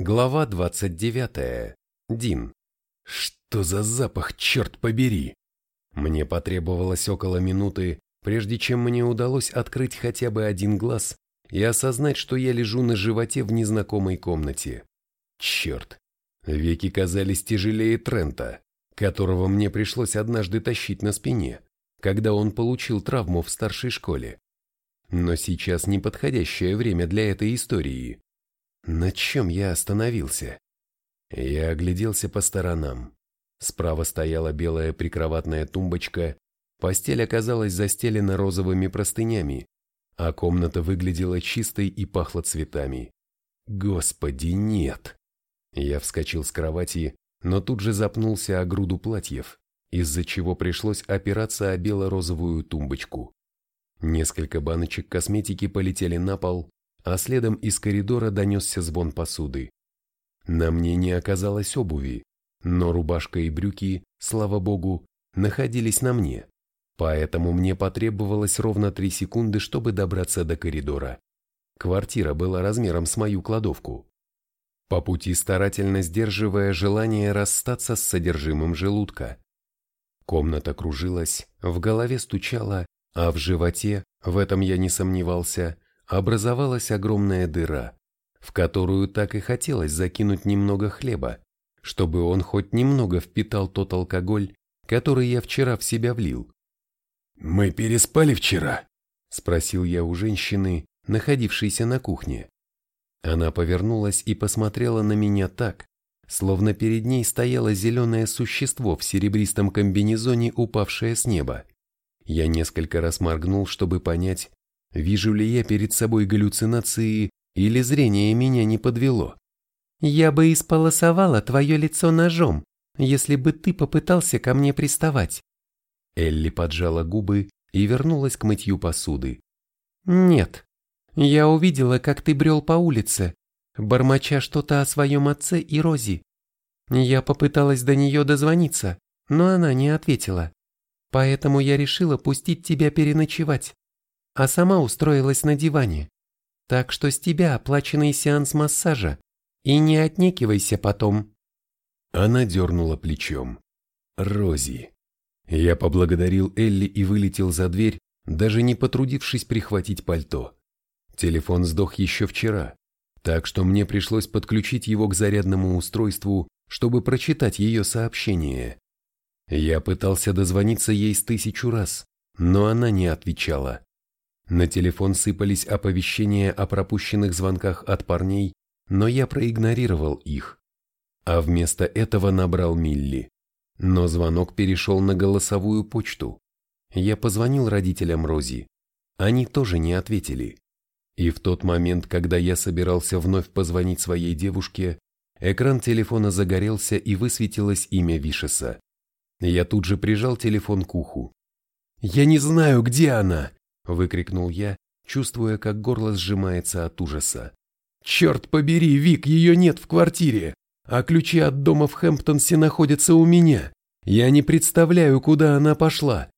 Глава 29. Дин. Что за запах, черт побери! Мне потребовалось около минуты, прежде чем мне удалось открыть хотя бы один глаз и осознать, что я лежу на животе в незнакомой комнате. Черт! Веки казались тяжелее Трента, которого мне пришлось однажды тащить на спине, когда он получил травму в старшей школе. Но сейчас неподходящее время для этой истории. На чем я остановился? Я огляделся по сторонам. Справа стояла белая прикроватная тумбочка, постель оказалась застелена розовыми простынями, а комната выглядела чистой и пахла цветами. Господи, нет! Я вскочил с кровати, но тут же запнулся о груду платьев, из-за чего пришлось опираться о бело-розовую тумбочку. Несколько баночек косметики полетели на пол, а следом из коридора донесся звон посуды. На мне не оказалось обуви, но рубашка и брюки, слава богу, находились на мне, поэтому мне потребовалось ровно три секунды, чтобы добраться до коридора. Квартира была размером с мою кладовку. По пути старательно сдерживая желание расстаться с содержимым желудка. Комната кружилась, в голове стучала, а в животе, в этом я не сомневался, образовалась огромная дыра, в которую так и хотелось закинуть немного хлеба, чтобы он хоть немного впитал тот алкоголь, который я вчера в себя влил. «Мы переспали вчера?» – спросил я у женщины, находившейся на кухне. Она повернулась и посмотрела на меня так, словно перед ней стояло зеленое существо в серебристом комбинезоне, упавшее с неба. Я несколько раз моргнул, чтобы понять, Вижу ли я перед собой галлюцинации или зрение меня не подвело? Я бы исполосовала твое лицо ножом, если бы ты попытался ко мне приставать. Элли поджала губы и вернулась к мытью посуды. Нет, я увидела, как ты брел по улице, бормоча что-то о своем отце и Рози. Я попыталась до нее дозвониться, но она не ответила. Поэтому я решила пустить тебя переночевать а сама устроилась на диване. Так что с тебя оплаченный сеанс массажа, и не отнекивайся потом. Она дернула плечом. Рози. Я поблагодарил Элли и вылетел за дверь, даже не потрудившись прихватить пальто. Телефон сдох еще вчера, так что мне пришлось подключить его к зарядному устройству, чтобы прочитать ее сообщение. Я пытался дозвониться ей с тысячу раз, но она не отвечала. На телефон сыпались оповещения о пропущенных звонках от парней, но я проигнорировал их. А вместо этого набрал Милли. Но звонок перешел на голосовую почту. Я позвонил родителям Рози. Они тоже не ответили. И в тот момент, когда я собирался вновь позвонить своей девушке, экран телефона загорелся и высветилось имя Вишеса. Я тут же прижал телефон к уху. «Я не знаю, где она!» Выкрикнул я, чувствуя, как горло сжимается от ужаса. «Черт побери, Вик, ее нет в квартире, а ключи от дома в Хэмптонсе находятся у меня. Я не представляю, куда она пошла».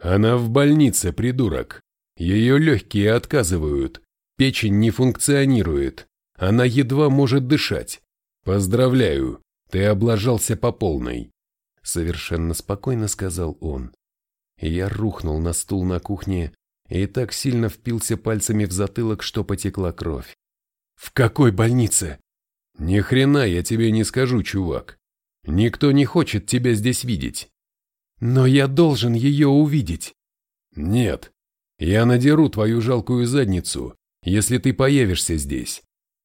«Она в больнице, придурок. Ее легкие отказывают, печень не функционирует, она едва может дышать. Поздравляю, ты облажался по полной», — совершенно спокойно сказал он. Я рухнул на стул на кухне, и так сильно впился пальцами в затылок, что потекла кровь. «В какой больнице?» «Ни хрена я тебе не скажу, чувак. Никто не хочет тебя здесь видеть». «Но я должен ее увидеть». «Нет, я надеру твою жалкую задницу, если ты появишься здесь.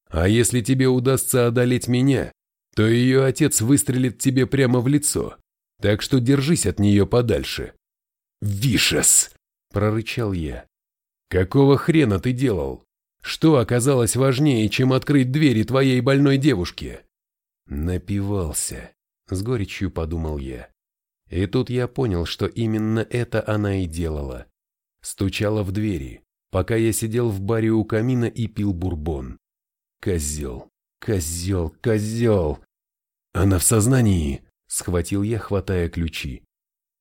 А если тебе удастся одолеть меня, то ее отец выстрелит тебе прямо в лицо, так что держись от нее подальше». «Вишес!» – прорычал я. «Какого хрена ты делал? Что оказалось важнее, чем открыть двери твоей больной девушке?» «Напивался», – с горечью подумал я. И тут я понял, что именно это она и делала. Стучала в двери, пока я сидел в баре у камина и пил бурбон. Козел, козел, козел. Она в сознании, схватил я, хватая ключи.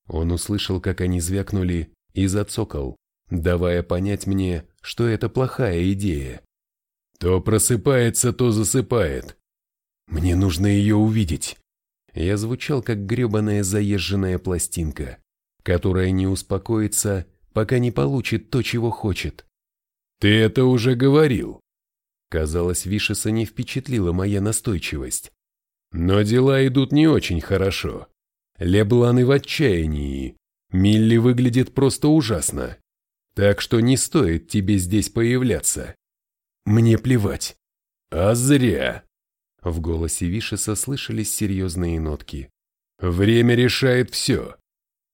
Он услышал, как они звякнули, и зацокал, давая понять мне, что это плохая идея. То просыпается, то засыпает. Мне нужно ее увидеть. Я звучал как гребаная заезженная пластинка, которая не успокоится, пока не получит то, чего хочет. Ты это уже говорил. Казалось, Вишеса не впечатлила моя настойчивость. Но дела идут не очень хорошо. Лебланы в отчаянии. Милли выглядит просто ужасно. Так что не стоит тебе здесь появляться. Мне плевать. А зря. В голосе Вишеса слышались серьезные нотки. Время решает все.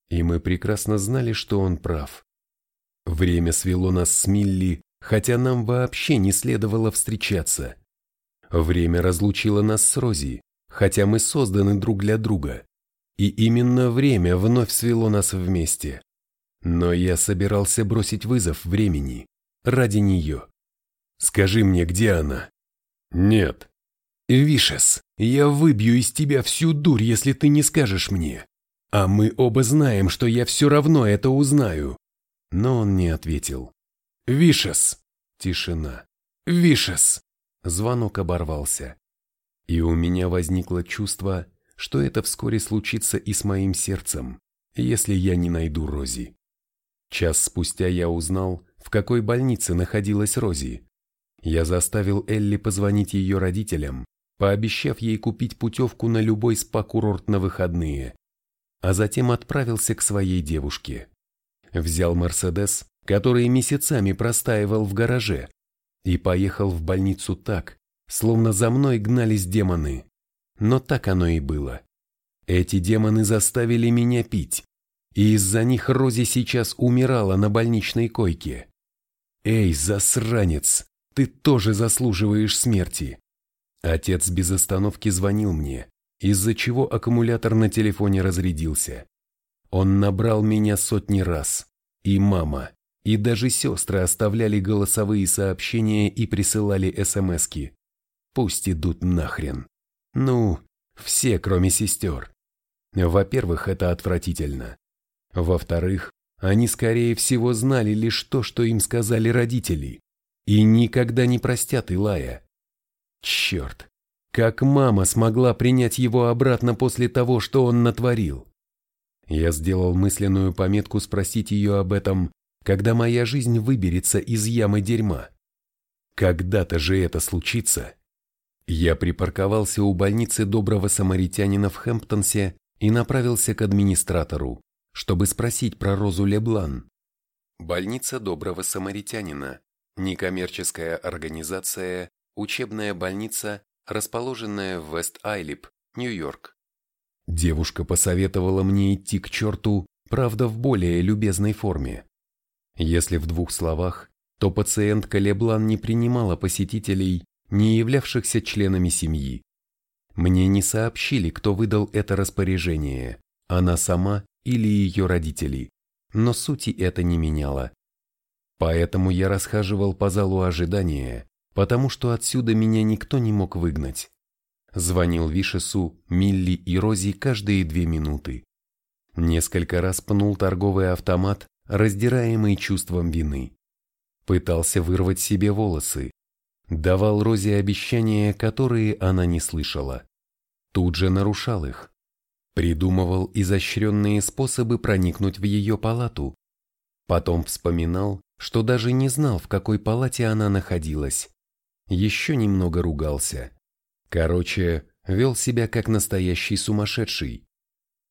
И мы прекрасно знали, что он прав. Время свело нас с Милли, хотя нам вообще не следовало встречаться. Время разлучило нас с Рози, хотя мы созданы друг для друга. И именно время вновь свело нас вместе. Но я собирался бросить вызов времени ради нее. Скажи мне, где она? Нет. Вишес, я выбью из тебя всю дурь, если ты не скажешь мне. А мы оба знаем, что я все равно это узнаю. Но он не ответил. Вишес. Тишина. Вишес. Звонок оборвался. И у меня возникло чувство, что это вскоре случится и с моим сердцем, если я не найду Рози. Час спустя я узнал, в какой больнице находилась Рози. Я заставил Элли позвонить ее родителям, пообещав ей купить путевку на любой спа-курорт на выходные, а затем отправился к своей девушке. Взял Мерседес, который месяцами простаивал в гараже, и поехал в больницу так, словно за мной гнались демоны. Но так оно и было. Эти демоны заставили меня пить, и из-за них Рози сейчас умирала на больничной койке. «Эй, засранец, ты тоже заслуживаешь смерти!» Отец без остановки звонил мне, из-за чего аккумулятор на телефоне разрядился. Он набрал меня сотни раз, и мама, и даже сестры оставляли голосовые сообщения и присылали смски. Пусть идут нахрен. Ну, все, кроме сестер. Во-первых, это отвратительно. Во-вторых, они, скорее всего, знали лишь то, что им сказали родители, и никогда не простят Илая. Черт, как мама смогла принять его обратно после того, что он натворил? Я сделал мысленную пометку спросить ее об этом, когда моя жизнь выберется из ямы дерьма. Когда-то же это случится. Я припарковался у больницы доброго самаритянина в Хэмптонсе и направился к администратору, чтобы спросить про Розу Леблан. Больница доброго самаритянина – некоммерческая организация, учебная больница, расположенная в Вест-Айлип, Нью-Йорк. Девушка посоветовала мне идти к черту, правда в более любезной форме. Если в двух словах, то пациентка Леблан не принимала посетителей, не являвшихся членами семьи. Мне не сообщили, кто выдал это распоряжение, она сама или ее родители, но сути это не меняло. Поэтому я расхаживал по залу ожидания, потому что отсюда меня никто не мог выгнать. Звонил Вишесу, Милли и Рози каждые две минуты. Несколько раз пнул торговый автомат, раздираемый чувством вины. Пытался вырвать себе волосы, давал Розе обещания, которые она не слышала. Тут же нарушал их. Придумывал изощренные способы проникнуть в ее палату. Потом вспоминал, что даже не знал, в какой палате она находилась. Еще немного ругался. Короче, вел себя как настоящий сумасшедший.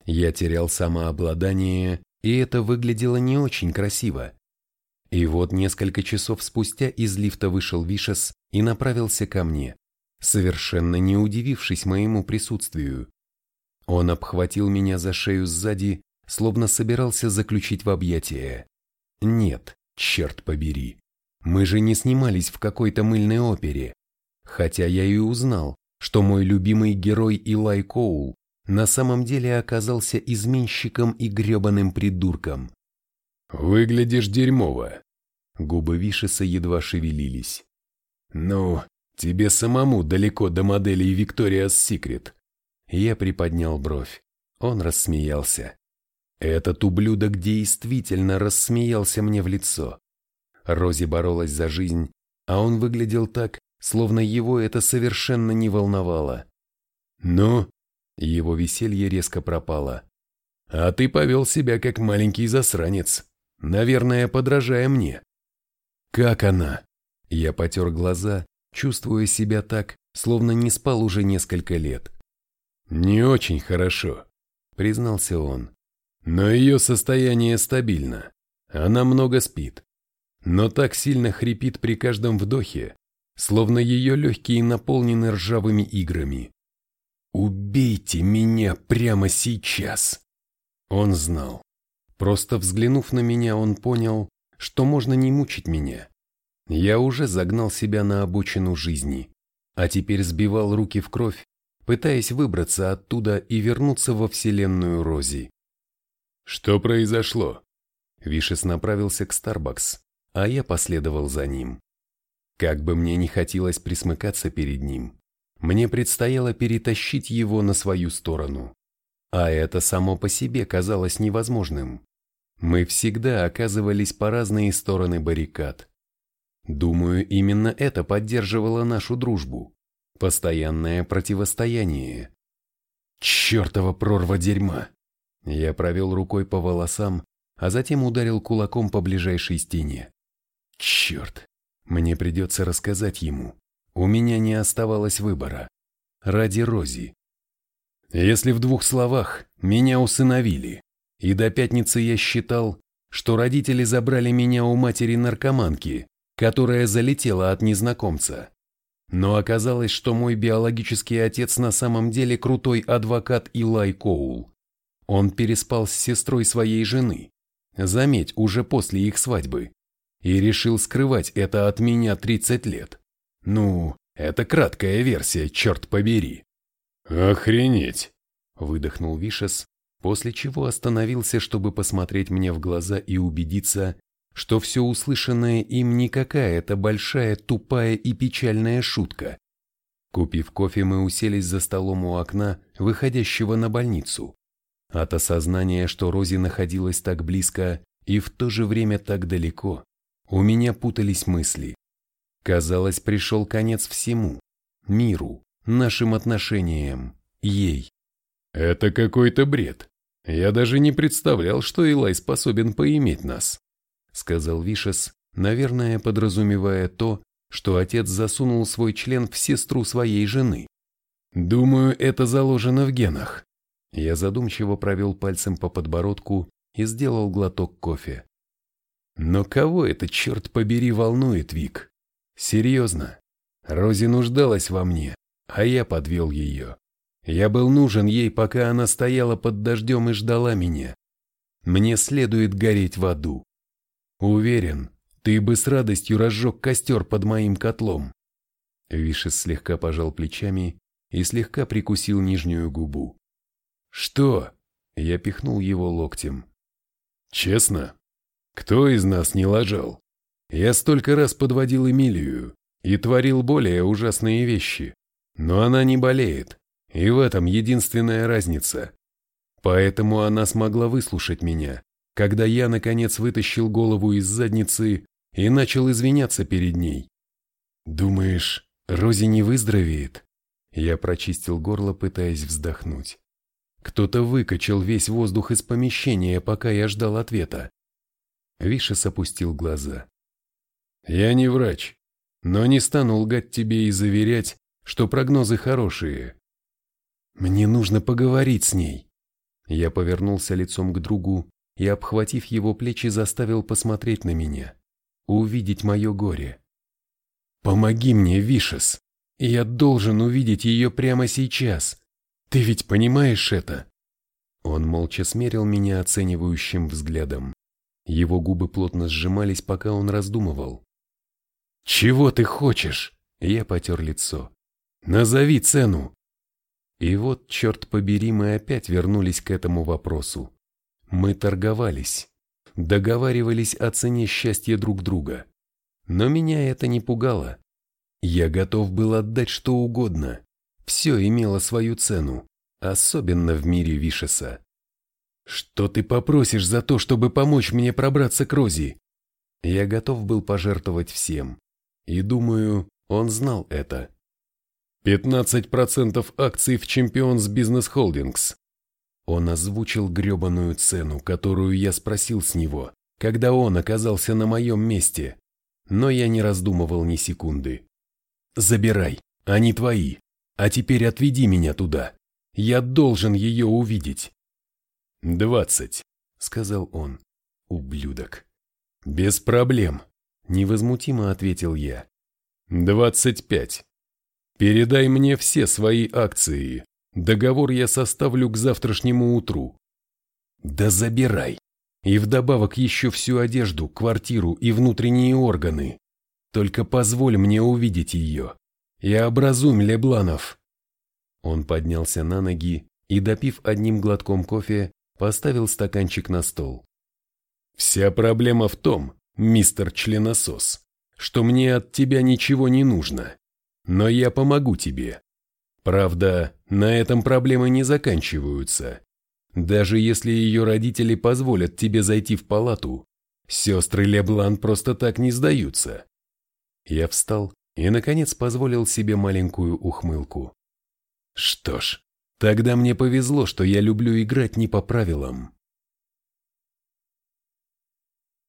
Я терял самообладание, и это выглядело не очень красиво. И вот несколько часов спустя из лифта вышел Вишес и направился ко мне, совершенно не удивившись моему присутствию. Он обхватил меня за шею сзади, словно собирался заключить в объятия. Нет, черт побери. Мы же не снимались в какой-то мыльной опере. Хотя я и узнал, что мой любимый герой Илай Коул на самом деле оказался изменщиком и гребаным придурком. «Выглядишь дерьмово», Губы Вишеса едва шевелились. «Ну, тебе самому далеко до моделей Victoria's Secret». Я приподнял бровь. Он рассмеялся. Этот ублюдок действительно рассмеялся мне в лицо. Рози боролась за жизнь, а он выглядел так, словно его это совершенно не волновало. «Ну?» Его веселье резко пропало. «А ты повел себя как маленький засранец, наверное, подражая мне». «Как она?» Я потер глаза, чувствуя себя так, словно не спал уже несколько лет. «Не очень хорошо», — признался он. «Но ее состояние стабильно. Она много спит. Но так сильно хрипит при каждом вдохе, словно ее легкие наполнены ржавыми играми. «Убейте меня прямо сейчас!» Он знал. Просто взглянув на меня, он понял, что можно не мучить меня. Я уже загнал себя на обочину жизни, а теперь сбивал руки в кровь, пытаясь выбраться оттуда и вернуться во вселенную Рози. «Что произошло?» Вишес направился к Старбакс, а я последовал за ним. Как бы мне ни хотелось присмыкаться перед ним, мне предстояло перетащить его на свою сторону. А это само по себе казалось невозможным. Мы всегда оказывались по разные стороны баррикад. Думаю, именно это поддерживало нашу дружбу. Постоянное противостояние. Чёртова прорва дерьма! Я провел рукой по волосам, а затем ударил кулаком по ближайшей стене. Черт, мне придется рассказать ему. У меня не оставалось выбора. Ради Рози. Если в двух словах, меня усыновили. И до пятницы я считал, что родители забрали меня у матери-наркоманки, которая залетела от незнакомца. Но оказалось, что мой биологический отец на самом деле крутой адвокат Илай Коул. Он переспал с сестрой своей жены, заметь, уже после их свадьбы, и решил скрывать это от меня 30 лет. Ну, это краткая версия, черт побери. Охренеть, выдохнул Вишес, после чего остановился, чтобы посмотреть мне в глаза и убедиться, что все услышанное им не какая-то большая, тупая и печальная шутка. Купив кофе, мы уселись за столом у окна, выходящего на больницу. От осознания, что Рози находилась так близко и в то же время так далеко, у меня путались мысли. Казалось, пришел конец всему. Миру, нашим отношениям, ей. Это какой-то бред. Я даже не представлял, что Илай способен поиметь нас, сказал Вишес, наверное, подразумевая то, что отец засунул свой член в сестру своей жены. Думаю, это заложено в генах. Я задумчиво провел пальцем по подбородку и сделал глоток кофе. Но кого это, черт побери, волнует, Вик? Серьезно. Рози нуждалась во мне, а я подвел ее. Я был нужен ей, пока она стояла под дождем и ждала меня. Мне следует гореть в аду. Уверен, ты бы с радостью разжег костер под моим котлом. Вишес слегка пожал плечами и слегка прикусил нижнюю губу. «Что?» – я пихнул его локтем. «Честно? Кто из нас не лажал? Я столько раз подводил Эмилию и творил более ужасные вещи, но она не болеет, и в этом единственная разница. Поэтому она смогла выслушать меня, когда я, наконец, вытащил голову из задницы и начал извиняться перед ней. «Думаешь, Рози не выздоровеет?» Я прочистил горло, пытаясь вздохнуть. Кто-то выкачал весь воздух из помещения, пока я ждал ответа. Вишес опустил глаза. «Я не врач, но не стану лгать тебе и заверять, что прогнозы хорошие. Мне нужно поговорить с ней». Я повернулся лицом к другу и, обхватив его плечи, заставил посмотреть на меня, увидеть мое горе. «Помоги мне, Вишес! Я должен увидеть ее прямо сейчас!» Ты ведь понимаешь это?» Он молча смерил меня оценивающим взглядом. Его губы плотно сжимались, пока он раздумывал. «Чего ты хочешь?» Я потер лицо. «Назови цену!» И вот, черт побери, мы опять вернулись к этому вопросу. Мы торговались, договаривались о цене счастья друг друга. Но меня это не пугало. Я готов был отдать что угодно, все имело свою цену, особенно в мире Вишеса. «Что ты попросишь за то, чтобы помочь мне пробраться к Рози?» Я готов был пожертвовать всем. И думаю, он знал это. 15% акций в Champions Business Holdings. Он озвучил гребаную цену, которую я спросил с него, когда он оказался на моем месте, но я не раздумывал ни секунды. «Забирай, они твои, а теперь отведи меня туда. Я должен ее увидеть». «Двадцать», — сказал он, ублюдок. «Без проблем», — невозмутимо ответил я. «Двадцать пять. Передай мне все свои акции. Договор я составлю к завтрашнему утру». «Да забирай. И вдобавок еще всю одежду, квартиру и внутренние органы. Только позволь мне увидеть ее. И образумь Лебланов». Он поднялся на ноги и, допив одним глотком кофе, поставил стаканчик на стол. «Вся проблема в том, мистер членосос, что мне от тебя ничего не нужно, но я помогу тебе. Правда, на этом проблемы не заканчиваются. Даже если ее родители позволят тебе зайти в палату, сестры Леблан просто так не сдаются». Я встал и, наконец, позволил себе маленькую ухмылку. Что ж, тогда мне повезло, что я люблю играть не по правилам.